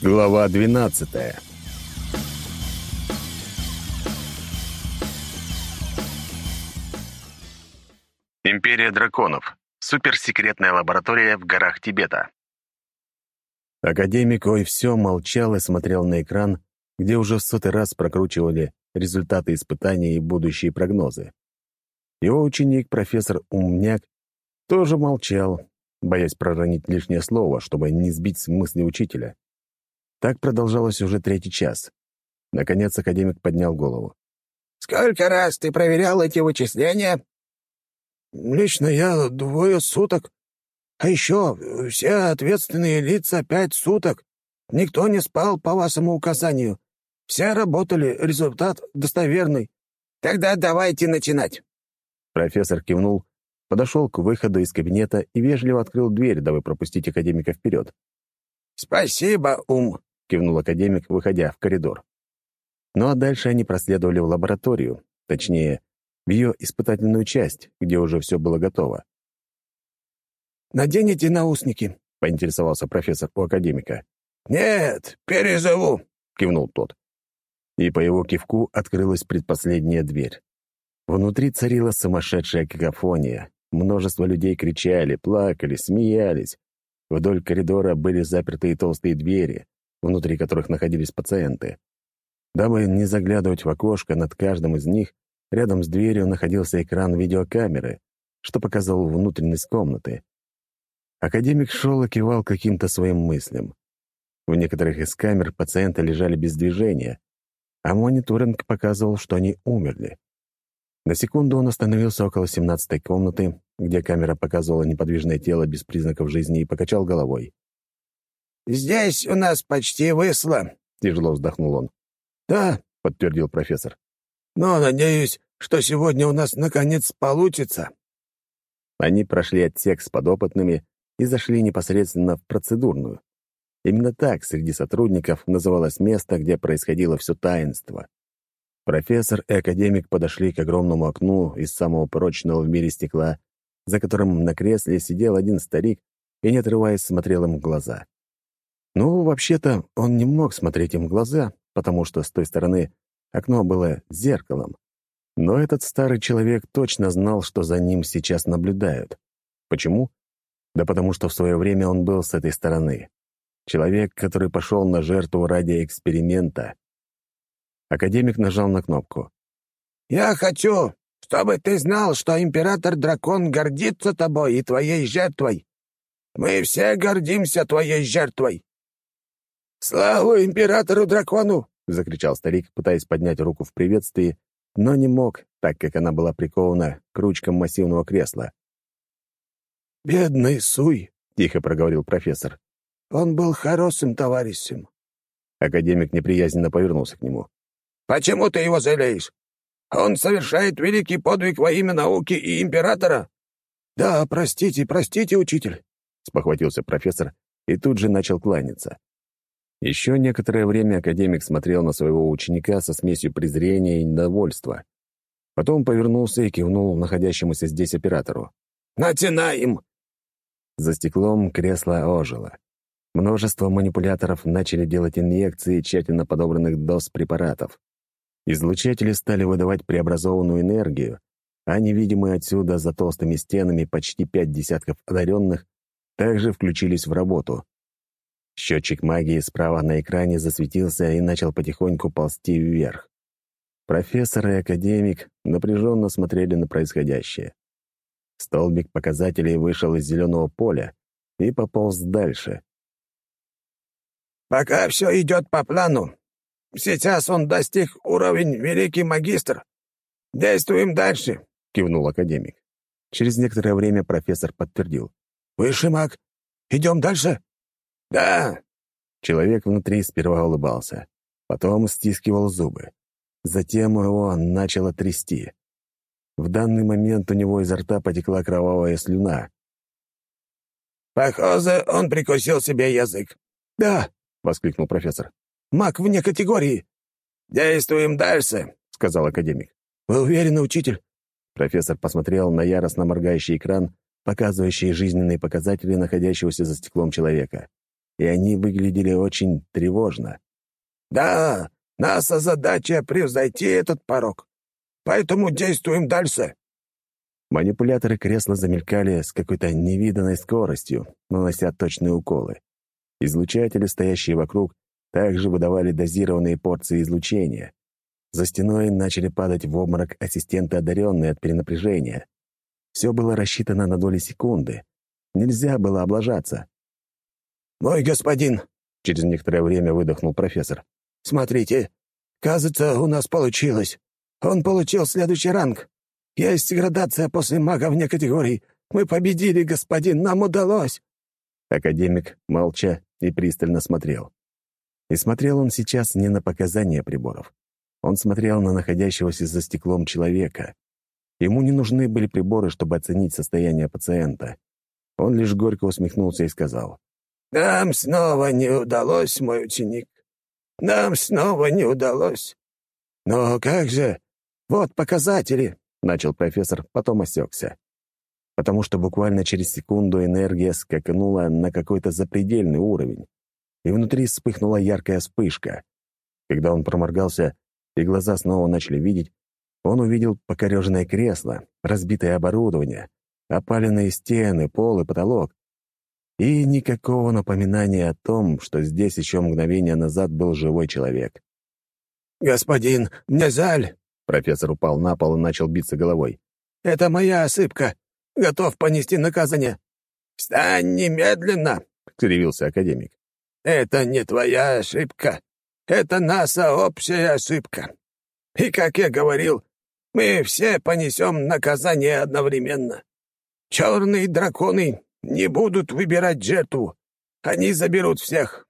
Глава 12 Империя драконов. Суперсекретная лаборатория в горах Тибета. Академик Ой все молчал и смотрел на экран, где уже в сотый раз прокручивали результаты испытаний и будущие прогнозы. Его ученик, профессор Умняк, тоже молчал, боясь проронить лишнее слово, чтобы не сбить с мысли учителя. Так продолжалось уже третий час. Наконец академик поднял голову. «Сколько раз ты проверял эти вычисления?» «Лично я двое суток. А еще все ответственные лица пять суток. Никто не спал по вашему указанию. Все работали, результат достоверный». «Тогда давайте начинать». Профессор кивнул, подошел к выходу из кабинета и вежливо открыл дверь, дабы пропустить академика вперед. «Спасибо, Ум», — кивнул академик, выходя в коридор. Ну а дальше они проследовали в лабораторию, точнее, в ее испытательную часть, где уже все было готово. «Наденете наушники?» — поинтересовался профессор у академика. «Нет, перезову», — кивнул тот. И по его кивку открылась предпоследняя дверь. Внутри царила сумасшедшая какофония. Множество людей кричали, плакали, смеялись. Вдоль коридора были запертые толстые двери, внутри которых находились пациенты. Дабы не заглядывать в окошко, над каждым из них рядом с дверью находился экран видеокамеры, что показывал внутренность комнаты. Академик шел и кивал каким-то своим мыслям. В некоторых из камер пациенты лежали без движения, а мониторинг показывал, что они умерли. На секунду он остановился около семнадцатой комнаты, где камера показывала неподвижное тело без признаков жизни, и покачал головой. «Здесь у нас почти высло», — тяжело вздохнул он. «Да», — подтвердил профессор. «Но надеюсь, что сегодня у нас наконец получится». Они прошли отсек с подопытными и зашли непосредственно в процедурную. Именно так среди сотрудников называлось место, где происходило все таинство. Профессор и академик подошли к огромному окну из самого прочного в мире стекла, за которым на кресле сидел один старик и, не отрываясь, смотрел им в глаза. Ну, вообще-то, он не мог смотреть им в глаза, потому что с той стороны окно было зеркалом. Но этот старый человек точно знал, что за ним сейчас наблюдают. Почему? Да потому что в свое время он был с этой стороны. Человек, который пошел на жертву ради эксперимента. Академик нажал на кнопку. «Я хочу, чтобы ты знал, что император-дракон гордится тобой и твоей жертвой. Мы все гордимся твоей жертвой. «Славу императору-дракону!» — закричал старик, пытаясь поднять руку в приветствии, но не мог, так как она была прикована к ручкам массивного кресла. «Бедный Суй!» — тихо проговорил профессор. «Он был хорошим товарищем». Академик неприязненно повернулся к нему. «Почему ты его жалеешь? Он совершает великий подвиг во имя науки и императора?» «Да, простите, простите, учитель», — спохватился профессор и тут же начал кланяться. Еще некоторое время академик смотрел на своего ученика со смесью презрения и недовольства. Потом повернулся и кивнул находящемуся здесь оператору. «Начинаем!» За стеклом кресло ожило. Множество манипуляторов начали делать инъекции тщательно подобранных доз препаратов. Излучатели стали выдавать преобразованную энергию, а невидимые отсюда за толстыми стенами почти пять десятков одаренных также включились в работу. Счетчик магии справа на экране засветился и начал потихоньку ползти вверх. Профессор и академик напряженно смотрели на происходящее. Столбик показателей вышел из зеленого поля и пополз дальше. «Пока все идет по плану. Сейчас он достиг уровень великий магистр. Действуем дальше», — кивнул академик. Через некоторое время профессор подтвердил. «Высший маг. Идем дальше?» «Да». Человек внутри сперва улыбался, потом стискивал зубы. Затем его начало трясти. В данный момент у него изо рта потекла кровавая слюна. «Похоже, он прикусил себе язык». «Да», — воскликнул профессор. «Маг вне категории». «Действуем дальше», — сказал академик. «Вы уверены, учитель?» Профессор посмотрел на яростно моргающий экран, показывающий жизненные показатели находящегося за стеклом человека. И они выглядели очень тревожно. «Да, наша задача — превзойти этот порог. Поэтому действуем дальше». Манипуляторы кресла замелькали с какой-то невиданной скоростью, нанося точные уколы. Излучатели, стоящие вокруг, также выдавали дозированные порции излучения. За стеной начали падать в обморок ассистенты, одаренные от перенапряжения. Все было рассчитано на доли секунды. Нельзя было облажаться. «Мой господин!» — через некоторое время выдохнул профессор. «Смотрите, кажется, у нас получилось. Он получил следующий ранг. Есть градация после мага вне категорий. Мы победили, господин, нам удалось!» Академик, молча и пристально смотрел. И смотрел он сейчас не на показания приборов. Он смотрел на находящегося за стеклом человека. Ему не нужны были приборы, чтобы оценить состояние пациента. Он лишь горько усмехнулся и сказал. «Нам снова не удалось, мой ученик. Нам снова не удалось». «Но как же? Вот показатели!» — начал профессор, потом осекся. Потому что буквально через секунду энергия скакнула на какой-то запредельный уровень, и внутри вспыхнула яркая вспышка. Когда он проморгался, и глаза снова начали видеть, он увидел покореженное кресло, разбитое оборудование, опаленные стены, пол и потолок. И никакого напоминания о том, что здесь еще мгновение назад был живой человек. «Господин, мне жаль!» Профессор упал на пол и начал биться головой. «Это моя ошибка. Готов понести наказание». «Встань немедленно!» — кривился академик. «Это не твоя ошибка. Это наша общая ошибка. И, как я говорил, мы все понесем наказание одновременно. Черные драконы не будут выбирать жертву. Они заберут всех.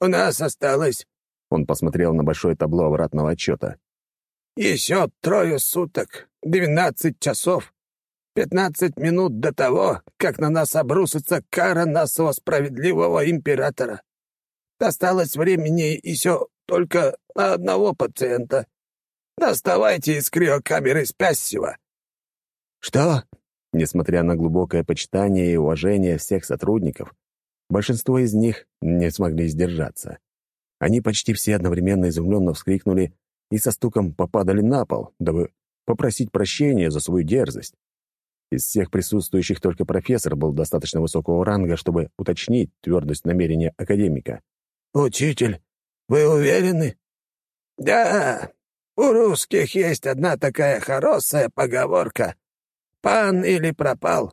У нас осталось...» Он посмотрел на большое табло обратного отчета. «Еще трое суток, двенадцать часов, пятнадцать минут до того, как на нас обрусится кара нашего справедливого императора. Осталось времени еще только на одного пациента. Доставайте из криокамеры спящего». «Что?» Несмотря на глубокое почитание и уважение всех сотрудников, большинство из них не смогли сдержаться. Они почти все одновременно изумленно вскрикнули и со стуком попадали на пол, дабы попросить прощения за свою дерзость. Из всех присутствующих только профессор был достаточно высокого ранга, чтобы уточнить твердость намерения академика. «Учитель, вы уверены?» «Да, у русских есть одна такая хорошая поговорка. Пан или пропал».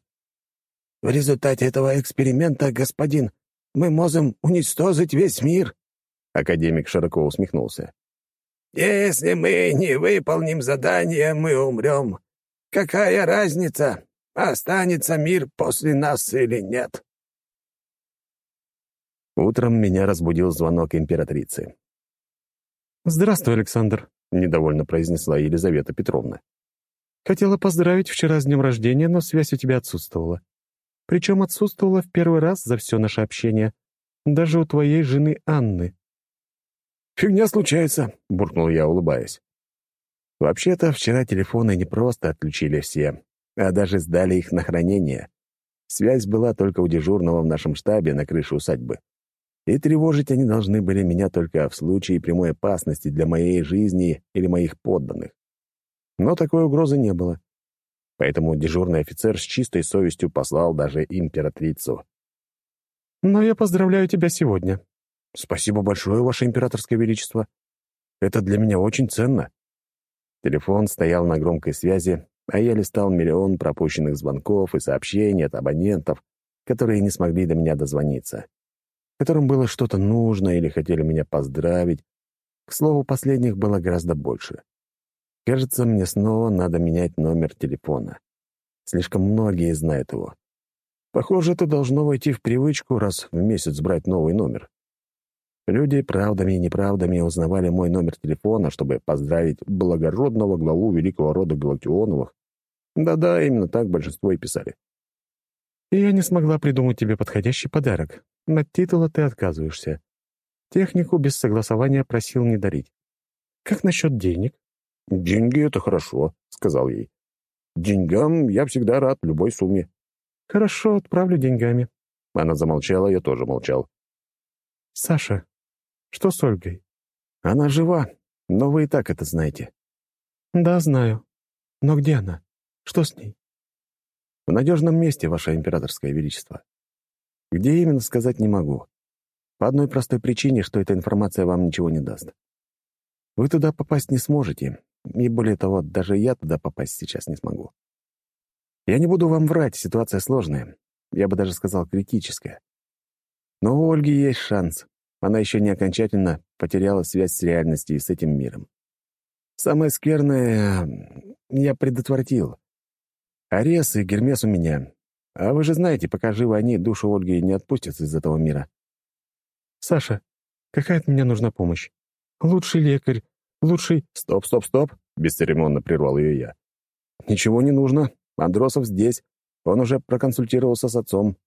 «В результате этого эксперимента, господин, мы можем уничтожить весь мир». Академик широко усмехнулся. «Если мы не выполним задание, мы умрем. Какая разница, останется мир после нас или нет?» Утром меня разбудил звонок императрицы. «Здравствуй, Александр», — недовольно произнесла Елизавета Петровна. «Хотела поздравить вчера с днем рождения, но связь у тебя отсутствовала. Причем отсутствовала в первый раз за все наше общение. Даже у твоей жены Анны». «Фигня случается», — буркнул я, улыбаясь. Вообще-то, вчера телефоны не просто отключили все, а даже сдали их на хранение. Связь была только у дежурного в нашем штабе на крыше усадьбы и тревожить они должны были меня только в случае прямой опасности для моей жизни или моих подданных. Но такой угрозы не было. Поэтому дежурный офицер с чистой совестью послал даже императрицу. «Но я поздравляю тебя сегодня». «Спасибо большое, Ваше Императорское Величество. Это для меня очень ценно». Телефон стоял на громкой связи, а я листал миллион пропущенных звонков и сообщений от абонентов, которые не смогли до меня дозвониться которым было что-то нужно или хотели меня поздравить. К слову, последних было гораздо больше. Кажется, мне снова надо менять номер телефона. Слишком многие знают его. Похоже, это должно войти в привычку раз в месяц брать новый номер. Люди правдами и неправдами узнавали мой номер телефона, чтобы поздравить благородного главу великого рода Галактионовых. Да-да, именно так большинство и писали. Я не смогла придумать тебе подходящий подарок. На титула ты отказываешься. Технику без согласования просил не дарить. Как насчет денег? «Деньги — это хорошо», — сказал ей. «Деньгам я всегда рад любой сумме». «Хорошо, отправлю деньгами». Она замолчала, я тоже молчал. «Саша, что с Ольгой?» «Она жива, но вы и так это знаете». «Да, знаю. Но где она? Что с ней?» «В надежном месте, Ваше Императорское Величество. Где именно, сказать не могу. По одной простой причине, что эта информация вам ничего не даст. Вы туда попасть не сможете, и более того, даже я туда попасть сейчас не смогу. Я не буду вам врать, ситуация сложная. Я бы даже сказал, критическая. Но у Ольги есть шанс. Она еще не окончательно потеряла связь с реальностью и с этим миром. Самое скверное я предотвратил. Арес и Гермес у меня. А вы же знаете, пока живы они, душу Ольги не отпустят из этого мира. «Саша, какая от меня нужна помощь? Лучший лекарь, лучший...» «Стоп, стоп, стоп!» — бесцеремонно прервал ее я. «Ничего не нужно. Андросов здесь. Он уже проконсультировался с отцом.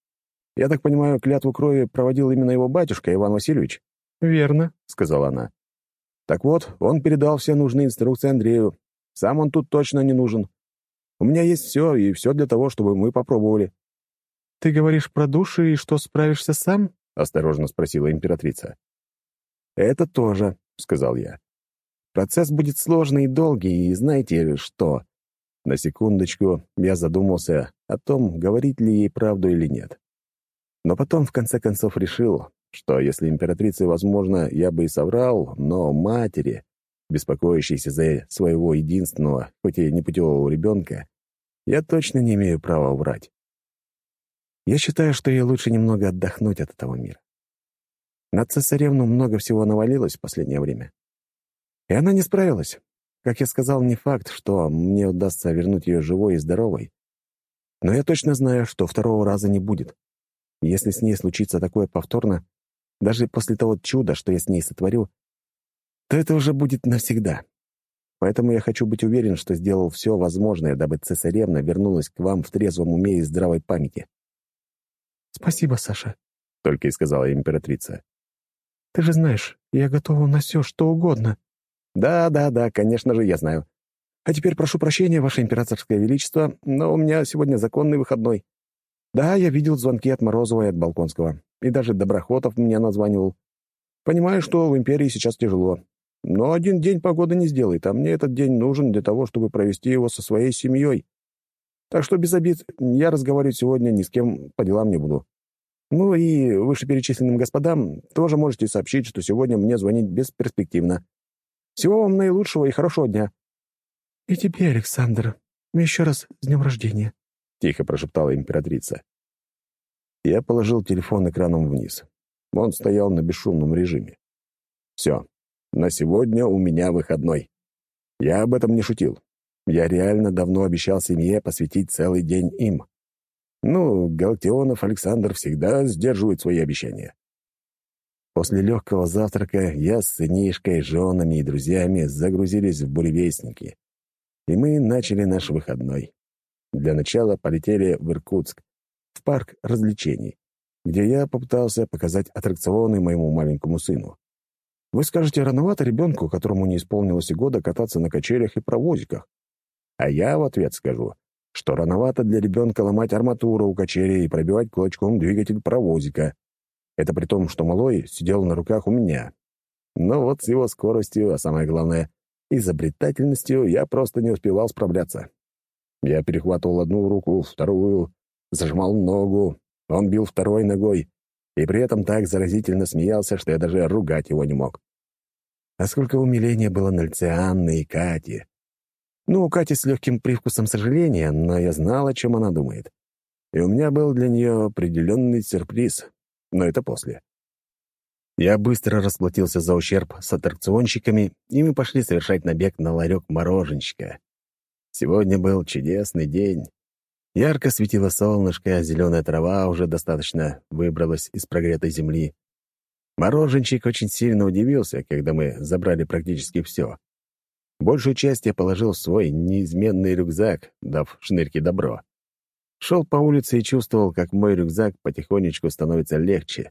Я так понимаю, клятву крови проводил именно его батюшка, Иван Васильевич?» «Верно», — сказала она. «Так вот, он передал все нужные инструкции Андрею. Сам он тут точно не нужен. У меня есть все, и все для того, чтобы мы попробовали». «Ты говоришь про души и что справишься сам?» — осторожно спросила императрица. «Это тоже», — сказал я. «Процесс будет сложный и долгий, и знаете что?» На секундочку я задумался о том, говорить ли ей правду или нет. Но потом, в конце концов, решил, что если императрице, возможно, я бы и соврал, но матери, беспокоящейся за своего единственного, хоть и непутевого ребенка, я точно не имею права врать. Я считаю, что ей лучше немного отдохнуть от этого мира. На цесаревну много всего навалилось в последнее время. И она не справилась. Как я сказал, не факт, что мне удастся вернуть ее живой и здоровой. Но я точно знаю, что второго раза не будет. Если с ней случится такое повторно, даже после того чуда, что я с ней сотворю, то это уже будет навсегда. Поэтому я хочу быть уверен, что сделал все возможное, дабы цесаревна вернулась к вам в трезвом уме и здравой памяти. «Спасибо, Саша», — только и сказала императрица. «Ты же знаешь, я готова на все, что угодно». «Да, да, да, конечно же, я знаю. А теперь прошу прощения, Ваше Императорское Величество, но у меня сегодня законный выходной. Да, я видел звонки от Морозова и от Балконского, и даже Доброхотов меня названивал. Понимаю, что в Империи сейчас тяжело, но один день погода не сделает, а мне этот день нужен для того, чтобы провести его со своей семьей. Так что без обид, я разговаривать сегодня ни с кем по делам не буду. Ну и вышеперечисленным господам тоже можете сообщить, что сегодня мне звонить бесперспективно. Всего вам наилучшего и хорошего дня». «И тебе, Александр. Еще раз с днем рождения», — тихо прошептала императрица. Я положил телефон экраном вниз. Он стоял на бесшумном режиме. «Все. На сегодня у меня выходной. Я об этом не шутил. Я реально давно обещал семье посвятить целый день им. Ну, Галактионов Александр всегда сдерживает свои обещания. После легкого завтрака я с сынишкой, женами и друзьями загрузились в буревестники. И мы начали наш выходной. Для начала полетели в Иркутск, в парк развлечений, где я попытался показать аттракционы моему маленькому сыну. Вы скажете, рановато ребенку, которому не исполнилось и года, кататься на качелях и провозиках. А я в ответ скажу, что рановато для ребенка ломать арматуру у качели и пробивать кулачком двигатель паровозика. Это при том, что малой сидел на руках у меня. Но вот с его скоростью, а самое главное, изобретательностью я просто не успевал справляться. Я перехватывал одну руку, вторую, зажимал ногу, он бил второй ногой, и при этом так заразительно смеялся, что я даже ругать его не мог. А сколько умиления было на лице Анны и Кати. Ну, у Кати с легким привкусом сожаления, но я знал, о чем она думает. И у меня был для нее определенный сюрприз, но это после. Я быстро расплатился за ущерб с аттракционщиками, и мы пошли совершать набег на ларек мороженщика. Сегодня был чудесный день. Ярко светило солнышко, зеленая трава уже достаточно выбралась из прогретой земли. Мороженщик очень сильно удивился, когда мы забрали практически все. Большую часть я положил в свой неизменный рюкзак, дав шнырке добро. Шел по улице и чувствовал, как мой рюкзак потихонечку становится легче.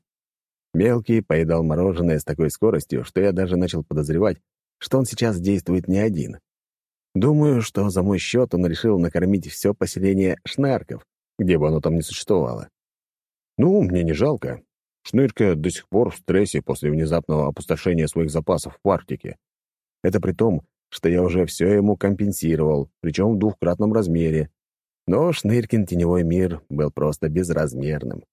Мелкий поедал мороженое с такой скоростью, что я даже начал подозревать, что он сейчас действует не один. Думаю, что за мой счет он решил накормить все поселение шнарков, где бы оно там ни существовало. Ну, мне не жалко. Шнырька до сих пор в стрессе после внезапного опустошения своих запасов в Арктике. Это при том, что я уже все ему компенсировал, причем в двухкратном размере. Но Шныркин теневой мир был просто безразмерным.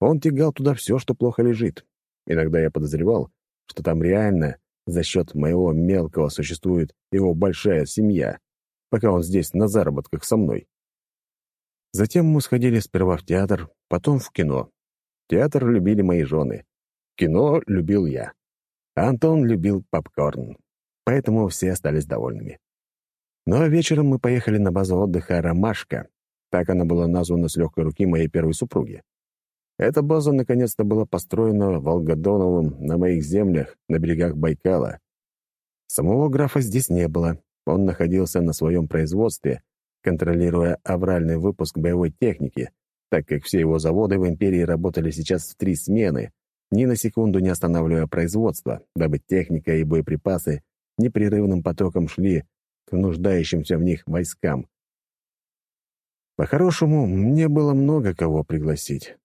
Он тягал туда все, что плохо лежит. Иногда я подозревал, что там реально за счет моего мелкого существует его большая семья, пока он здесь на заработках со мной. Затем мы сходили сперва в театр, потом в кино. Театр любили мои жены. Кино любил я. Антон любил попкорн. Поэтому все остались довольными. Но вечером мы поехали на базу отдыха «Ромашка». Так она была названа с легкой руки моей первой супруги. Эта база наконец-то была построена Волгодоновым на моих землях на берегах Байкала. Самого графа здесь не было. Он находился на своем производстве, контролируя авральный выпуск боевой техники, так как все его заводы в империи работали сейчас в три смены, ни на секунду не останавливая производство, дабы техника и боеприпасы непрерывным потоком шли к нуждающимся в них войскам. По-хорошему, мне было много кого пригласить.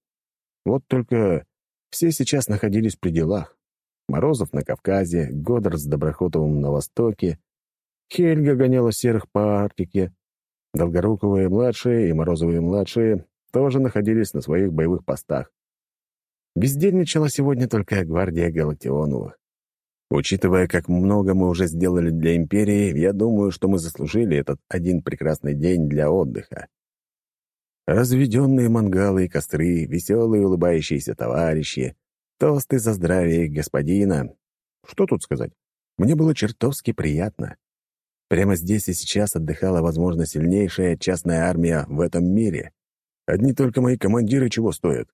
Вот только все сейчас находились при делах. Морозов на Кавказе, Годдар с Доброхотовым на Востоке, Хельга гоняла серых по Арктике, Долгоруковые-младшие и Морозовые-младшие тоже находились на своих боевых постах. Бездельничала сегодня только гвардия Галактионовых. Учитывая, как много мы уже сделали для Империи, я думаю, что мы заслужили этот один прекрасный день для отдыха. Разведенные мангалы и костры, веселые улыбающиеся товарищи, тосты за здравие господина. Что тут сказать? Мне было чертовски приятно. Прямо здесь и сейчас отдыхала, возможно, сильнейшая частная армия в этом мире. Одни только мои командиры чего стоят.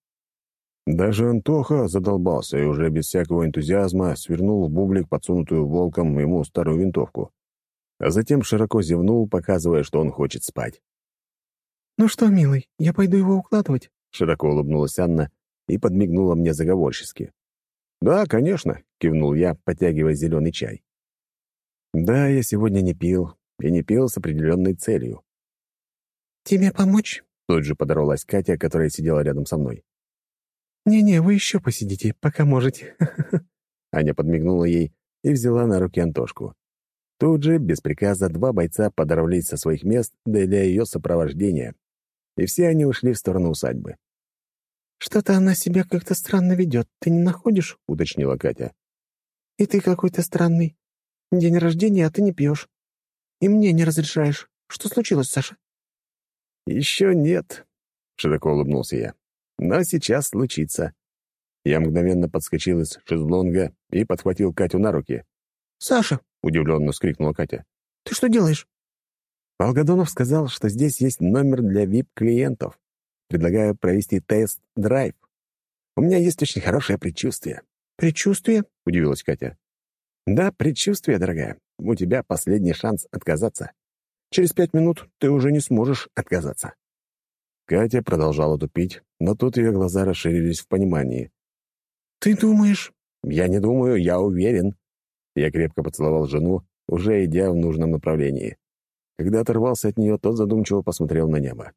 Даже Антоха задолбался и уже без всякого энтузиазма свернул в бублик подсунутую волком ему старую винтовку. А затем широко зевнул, показывая, что он хочет спать. «Ну что, милый, я пойду его укладывать?» Широко улыбнулась Анна и подмигнула мне заговорчески. «Да, конечно», — кивнул я, потягивая зеленый чай. «Да, я сегодня не пил, и не пил с определенной целью». «Тебе помочь?» Тут же подорвалась Катя, которая сидела рядом со мной. «Не-не, вы еще посидите, пока можете». Аня подмигнула ей и взяла на руки Антошку. Тут же, без приказа, два бойца подорвались со своих мест для ее сопровождения. И все они ушли в сторону усадьбы. «Что-то она себя как-то странно ведет, ты не находишь?» — уточнила Катя. «И ты какой-то странный. День рождения, а ты не пьешь. И мне не разрешаешь. Что случилось, Саша?» «Еще нет», — широко улыбнулся я. «Но сейчас случится». Я мгновенно подскочил из шезлонга и подхватил Катю на руки. «Саша!» — удивленно вскрикнула Катя. «Ты что делаешь?» Волгодонов сказал, что здесь есть номер для VIP-клиентов. Предлагаю провести тест-драйв. У меня есть очень хорошее предчувствие. «Предчувствие?» — удивилась Катя. «Да, предчувствие, дорогая. У тебя последний шанс отказаться. Через пять минут ты уже не сможешь отказаться». Катя продолжала тупить, но тут ее глаза расширились в понимании. «Ты думаешь?» «Я не думаю, я уверен». Я крепко поцеловал жену, уже идя в нужном направлении. Когда оторвался от нее, тот задумчиво посмотрел на небо.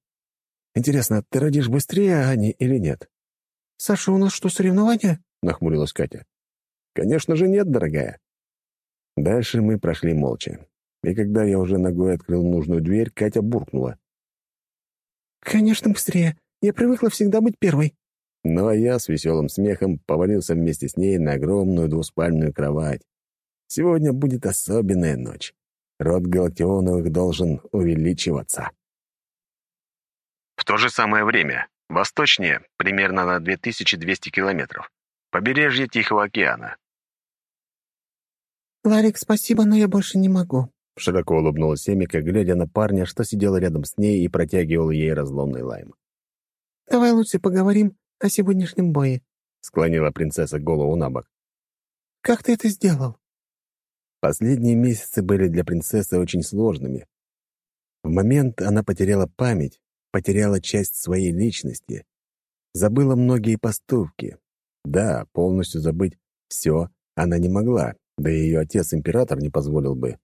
«Интересно, ты родишь быстрее Ани или нет?» «Саша, у нас что, соревнования?» — нахмурилась Катя. «Конечно же нет, дорогая». Дальше мы прошли молча и когда я уже ногой открыл нужную дверь, Катя буркнула. «Конечно, быстрее. Я привыкла всегда быть первой». Ну а я с веселым смехом повалился вместе с ней на огромную двуспальную кровать. Сегодня будет особенная ночь. Род Галактионовых должен увеличиваться. В то же самое время, восточнее, примерно на 2200 километров, побережье Тихого океана. «Ларик, спасибо, но я больше не могу», Широко улыбнулась Эмика, глядя на парня, что сидел рядом с ней и протягивал ей разломный лайм. «Давай лучше поговорим о сегодняшнем бое», — склонила принцесса голову на бок. «Как ты это сделал?» Последние месяцы были для принцессы очень сложными. В момент она потеряла память, потеряла часть своей личности, забыла многие поступки. Да, полностью забыть все она не могла, да и ее отец-император не позволил бы.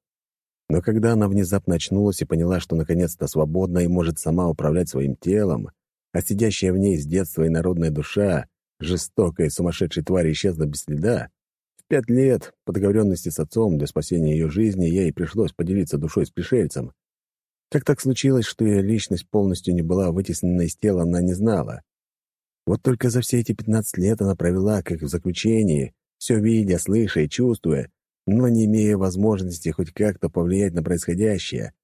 Но когда она внезапно очнулась и поняла, что наконец-то свободна и может сама управлять своим телом, а сидящая в ней с детства инородная душа жестокая сумасшедшая тварь исчезла без следа, в пять лет, по договоренности с отцом для спасения ее жизни, ей пришлось поделиться душой с пришельцем. Как так случилось, что ее личность полностью не была вытеснена из тела, она не знала. Вот только за все эти 15 лет она провела, как в заключении, все видя, слыша и чувствуя, но не имея возможности хоть как-то повлиять на происходящее.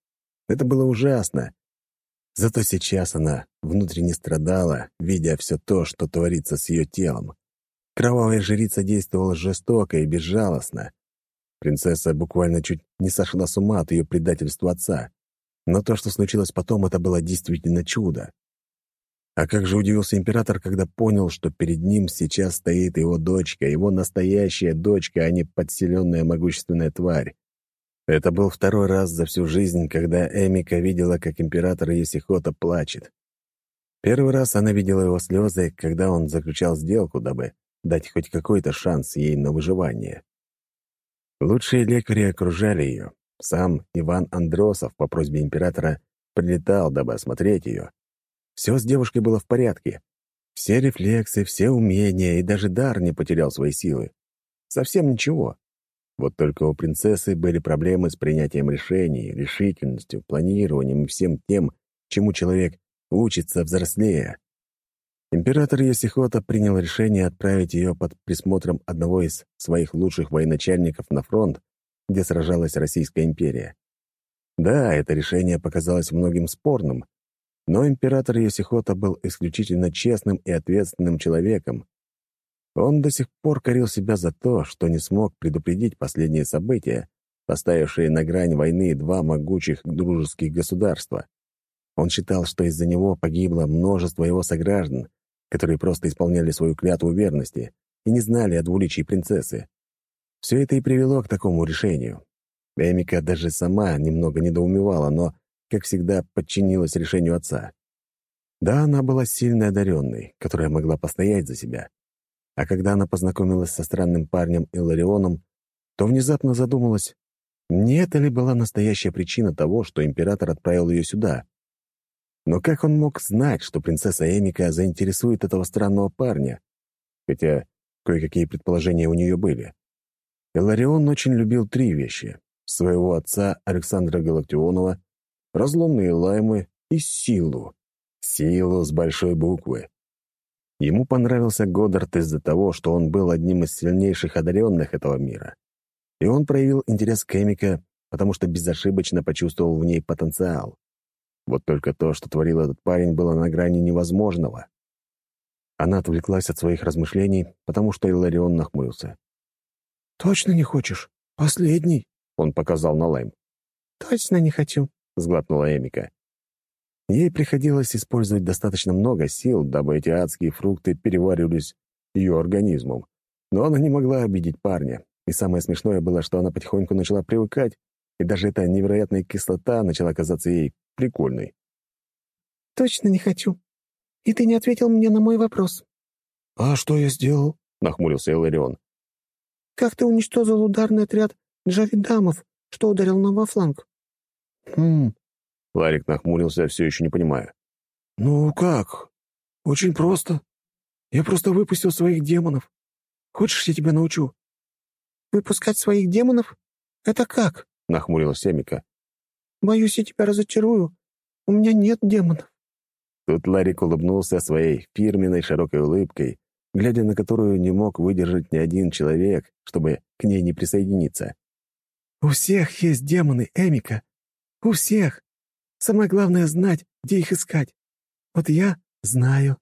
Это было ужасно. Зато сейчас она внутренне страдала, видя все то, что творится с ее телом. Кровавая жрица действовала жестоко и безжалостно. Принцесса буквально чуть не сошла с ума от ее предательства отца. Но то, что случилось потом, это было действительно чудо. А как же удивился император, когда понял, что перед ним сейчас стоит его дочка, его настоящая дочка, а не подселенная могущественная тварь. Это был второй раз за всю жизнь, когда Эмика видела, как император Есихота плачет. Первый раз она видела его слезы, когда он заключал сделку, дабы дать хоть какой-то шанс ей на выживание. Лучшие лекари окружали ее. Сам Иван Андросов по просьбе императора прилетал, дабы осмотреть ее. Все с девушкой было в порядке. Все рефлексы, все умения и даже дар не потерял свои силы. Совсем ничего. Вот только у принцессы были проблемы с принятием решений, решительностью, планированием и всем тем, чему человек учится взрослея. Император Есихота принял решение отправить ее под присмотром одного из своих лучших военачальников на фронт, где сражалась Российская империя. Да, это решение показалось многим спорным, но император Есихота был исключительно честным и ответственным человеком. Он до сих пор корил себя за то, что не смог предупредить последние события, поставившие на грань войны два могучих дружеских государства. Он считал, что из-за него погибло множество его сограждан, которые просто исполняли свою клятву верности и не знали о двуличии принцессы. Все это и привело к такому решению. Эмика даже сама немного недоумевала, но, как всегда, подчинилась решению отца. Да, она была сильной одаренной, которая могла постоять за себя. А когда она познакомилась со странным парнем Иларионом, то внезапно задумалась, не это ли была настоящая причина того, что император отправил ее сюда? Но как он мог знать, что принцесса Эмика заинтересует этого странного парня? Хотя кое-какие предположения у нее были. Иларион очень любил три вещи — своего отца Александра Галактионова, разломные лаймы и силу. Силу с большой буквы. Ему понравился Годдард из-за того, что он был одним из сильнейших одаренных этого мира. И он проявил интерес к Эмика, потому что безошибочно почувствовал в ней потенциал. Вот только то, что творил этот парень, было на грани невозможного. Она отвлеклась от своих размышлений, потому что Иларион нахмурился. «Точно не хочешь? Последний?» — он показал на Лайм. «Точно не хочу», — сглотнула Эмика. Ей приходилось использовать достаточно много сил, дабы эти адские фрукты переваривались ее организмом. Но она не могла обидеть парня. И самое смешное было, что она потихоньку начала привыкать, и даже эта невероятная кислота начала казаться ей прикольной. «Точно не хочу. И ты не ответил мне на мой вопрос». «А что я сделал?» — нахмурился Эларион. «Как ты уничтожил ударный отряд джавидамов, что ударил нам во фланг?» «Хм...» — Ларик нахмурился, все еще не понимая. «Ну как? Очень просто. Я просто выпустил своих демонов. Хочешь, я тебя научу?» «Выпускать своих демонов? Это как?» — нахмурилась Семика. Боюсь, я тебя разочарую. У меня нет демонов». Тут Ларик улыбнулся своей фирменной широкой улыбкой, глядя на которую не мог выдержать ни один человек, чтобы к ней не присоединиться. «У всех есть демоны, Эмика. У всех. Самое главное — знать, где их искать. Вот я знаю».